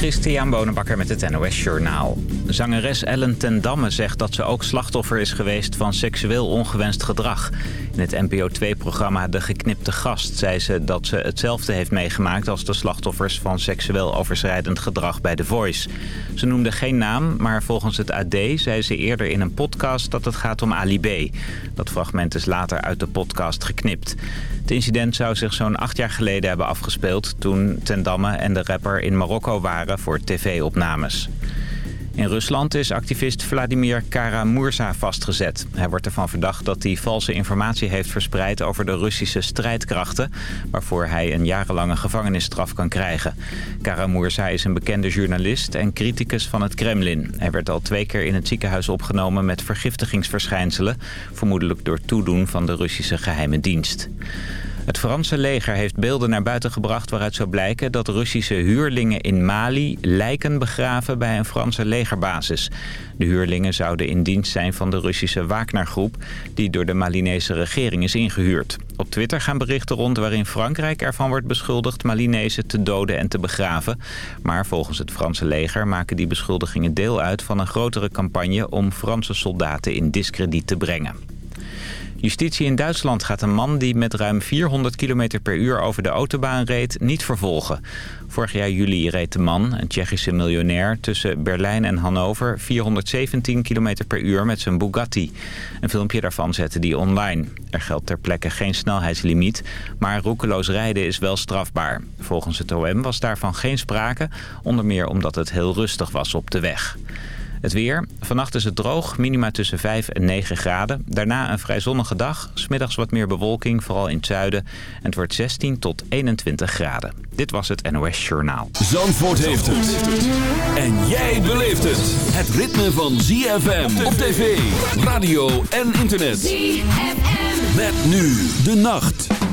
Christian Bonenbakker met het NOS Journaal. Zangeres Ellen ten Damme zegt dat ze ook slachtoffer is geweest van seksueel ongewenst gedrag. In het NPO 2-programma De Geknipte Gast zei ze dat ze hetzelfde heeft meegemaakt als de slachtoffers van seksueel overschrijdend gedrag bij The Voice. Ze noemde geen naam, maar volgens het AD zei ze eerder in een podcast dat het gaat om Ali B. Dat fragment is later uit de podcast geknipt. Het incident zou zich zo'n acht jaar geleden hebben afgespeeld... toen Ten Damme en de rapper in Marokko waren voor tv-opnames. In Rusland is activist Vladimir Kara-Murza vastgezet. Hij wordt ervan verdacht dat hij valse informatie heeft verspreid over de Russische strijdkrachten... waarvoor hij een jarenlange gevangenisstraf kan krijgen. Kara-Murza is een bekende journalist en criticus van het Kremlin. Hij werd al twee keer in het ziekenhuis opgenomen met vergiftigingsverschijnselen... vermoedelijk door toedoen van de Russische geheime dienst. Het Franse leger heeft beelden naar buiten gebracht waaruit zou blijken dat Russische huurlingen in Mali lijken begraven bij een Franse legerbasis. De huurlingen zouden in dienst zijn van de Russische Wagner-groep die door de Malinese regering is ingehuurd. Op Twitter gaan berichten rond waarin Frankrijk ervan wordt beschuldigd Malinezen te doden en te begraven. Maar volgens het Franse leger maken die beschuldigingen deel uit van een grotere campagne om Franse soldaten in discrediet te brengen. Justitie in Duitsland gaat een man die met ruim 400 km per uur over de autobaan reed niet vervolgen. Vorig jaar juli reed de man, een Tsjechische miljonair, tussen Berlijn en Hannover 417 km per uur met zijn Bugatti. Een filmpje daarvan zette die online. Er geldt ter plekke geen snelheidslimiet, maar roekeloos rijden is wel strafbaar. Volgens het OM was daarvan geen sprake, onder meer omdat het heel rustig was op de weg. Het weer. Vannacht is het droog, minima tussen 5 en 9 graden. Daarna een vrij zonnige dag. Smiddags wat meer bewolking, vooral in het zuiden. En het wordt 16 tot 21 graden. Dit was het NOS Journaal. Zandvoort heeft het. En jij beleeft het. Het ritme van ZFM op tv, radio en internet. ZFM. Met nu de nacht.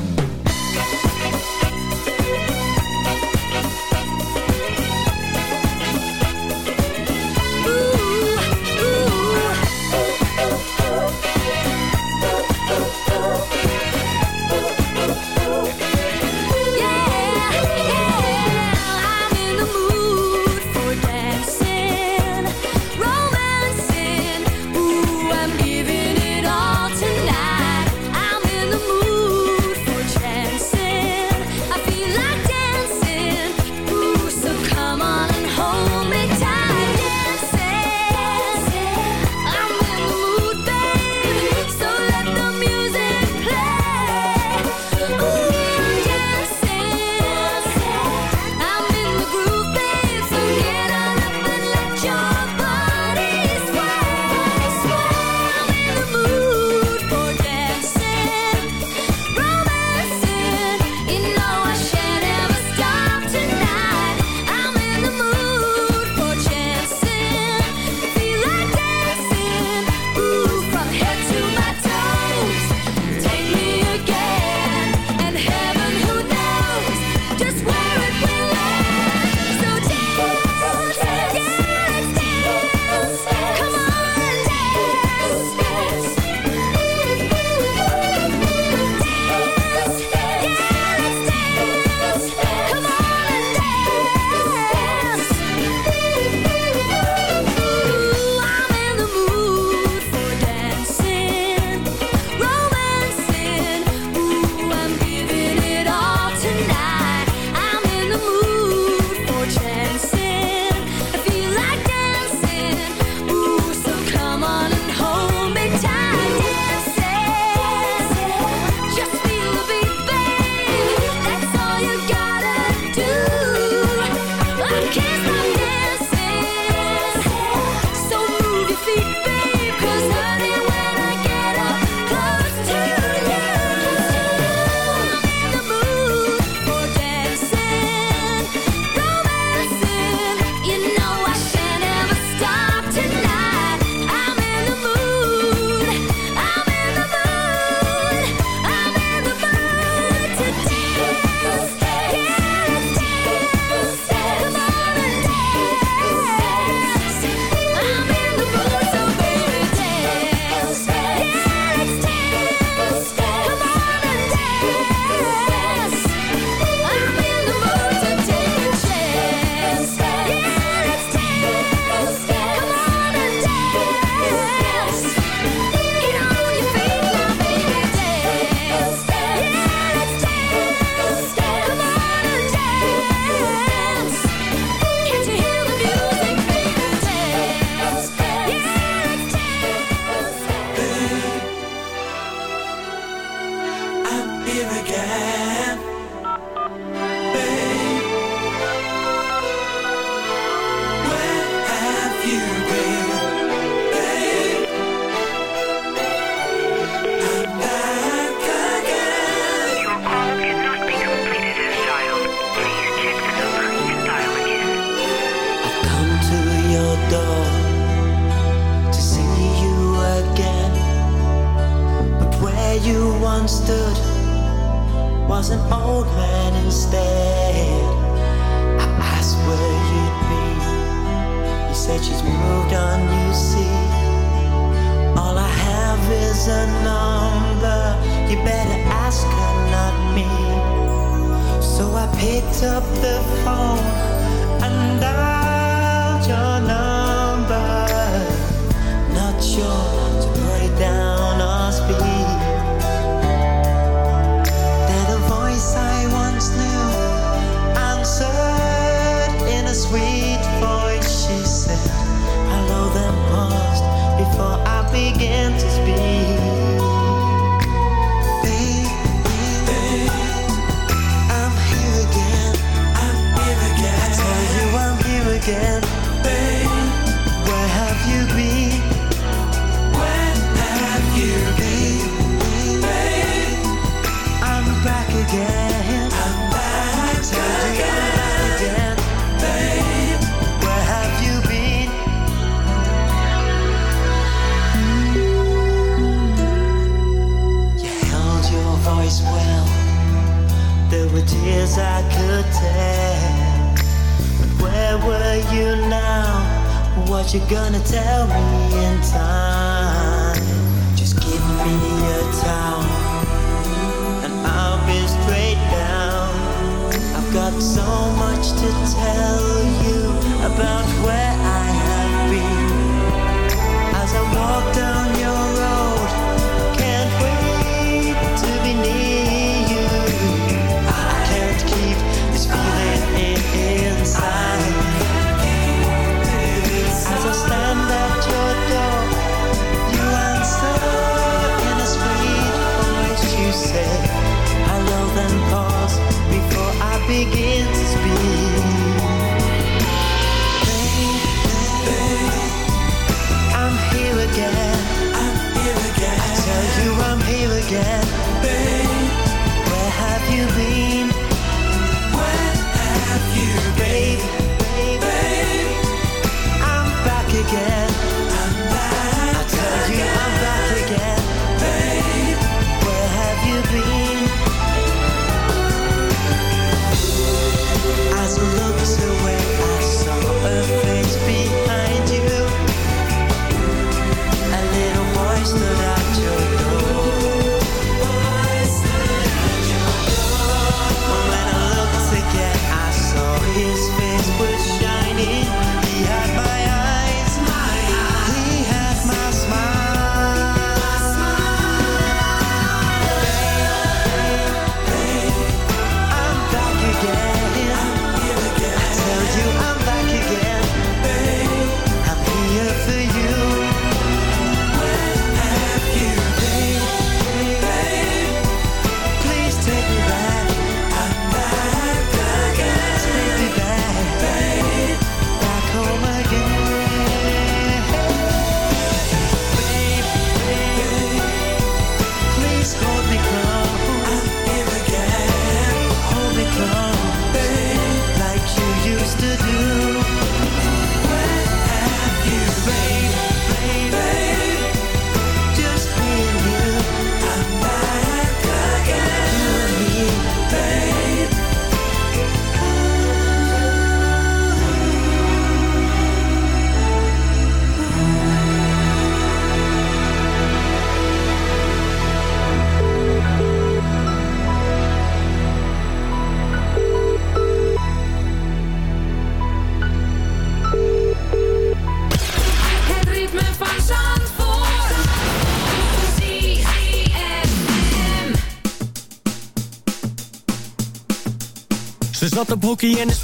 hockey en is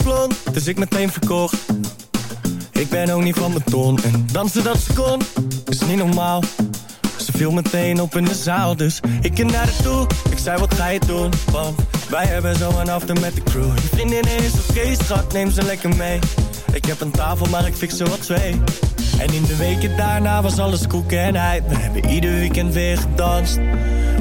dus ik meteen verkocht. Ik ben ook niet van beton en dansen dat ze kon, is niet normaal. Ze viel meteen op in de zaal, dus ik ging naar haar toe. Ik zei, wat ga je doen? Want wij hebben zo'n after met de crew. Je vriendin is oké, okay, schat, neem ze lekker mee. Ik heb een tafel, maar ik fix ze wat twee. En in de weken daarna was alles koek en hij. We hebben ieder weekend weer gedanst.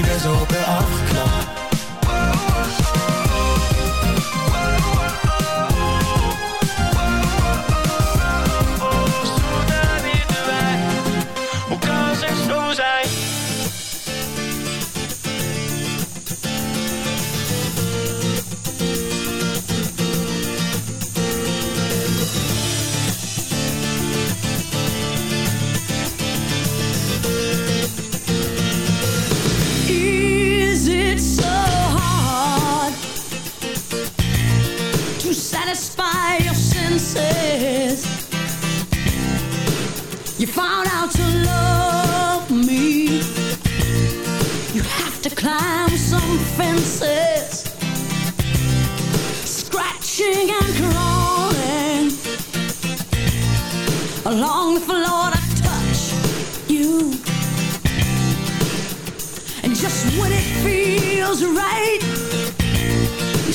ik ben zo op afgeknapt You found out to love me. You have to climb some fences, scratching and crawling along the floor to touch you. And just when it feels right,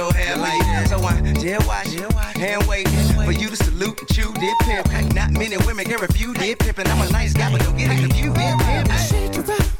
your hair like that. So I did watch, hand waiting for you to salute and chew, did pimp. Not many women can refuse, did pimp. And I'm a nice guy, but don't get it confused. Shake it up.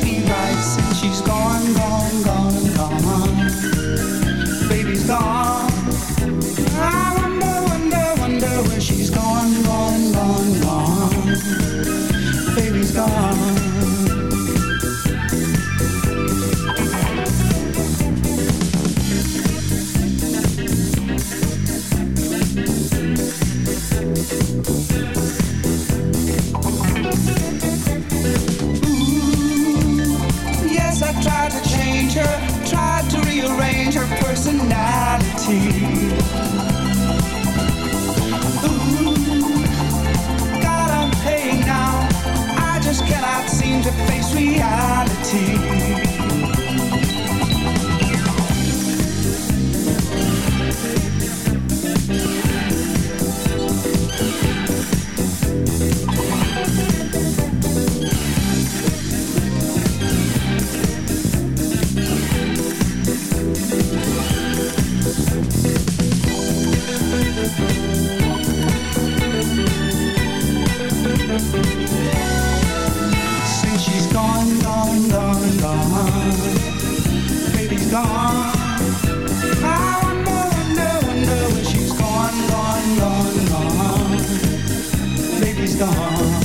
since she's gone, gone, gone, gone. Baby's gone. I wonder, wonder, wonder where she's gone, gone, gone, gone. Gone.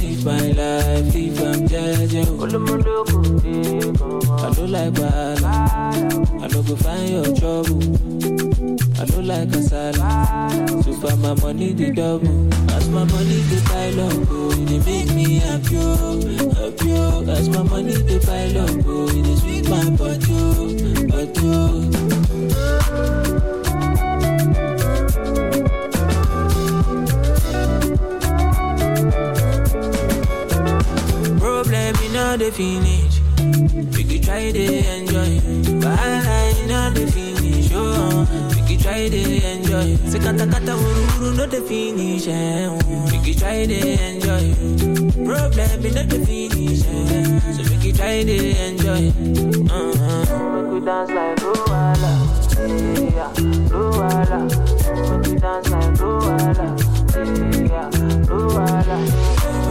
Live my life, live I'm judging. I don't like bad, I don't go find your trouble. I don't like kasala, so far my money the double. As my money the pile up, oh, it make me happy, oh, happy. oh. As my money the pile up, oh, it sweet my body, oh, body. oh. All the finish. We could try to enjoy. I know the finish. Oh, we could try to enjoy. Say kata uru uru no the finish. Eh. We could try to enjoy. Problem all the finish. Eh. So we could try to enjoy. Uh-huh. We dance like Luala. Yeah, Luala. We dance like Luala. Yeah, Luala.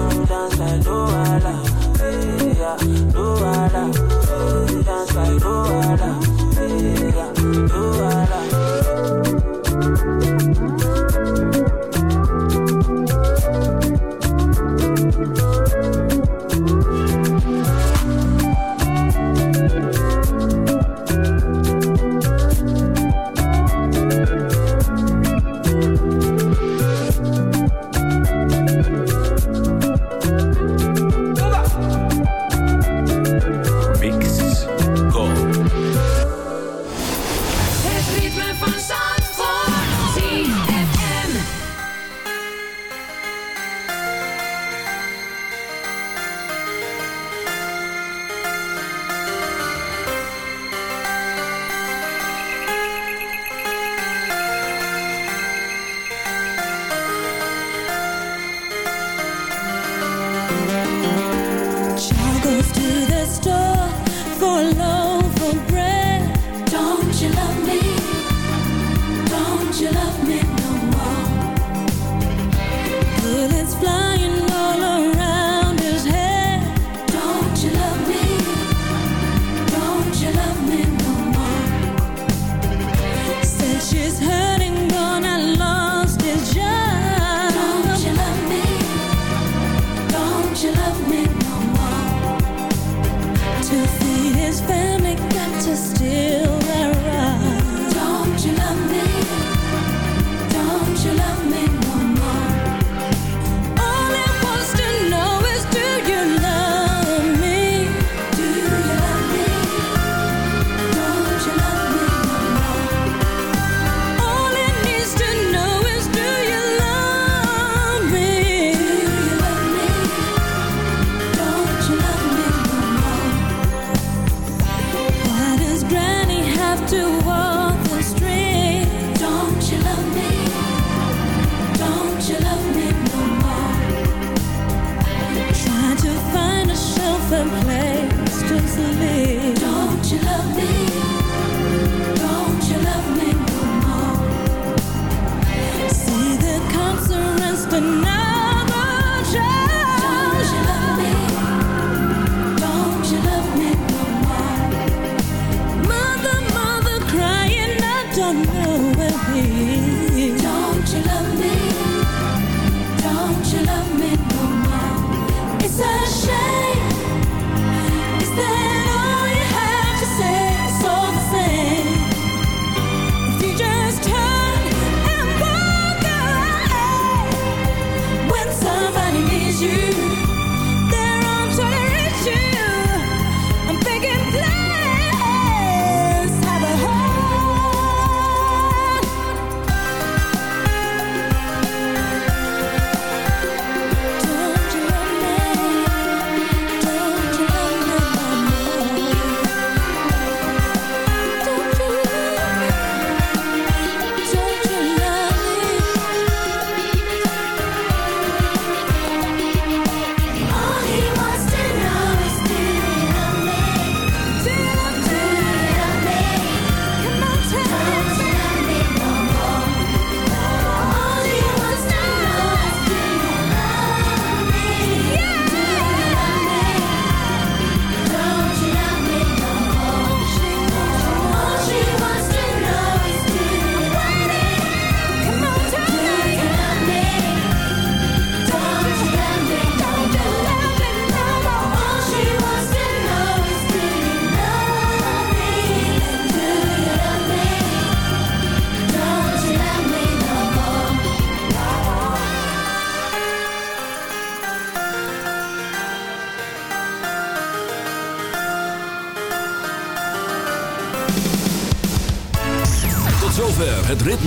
We dance like Luala other, no other. Dance like no other, no.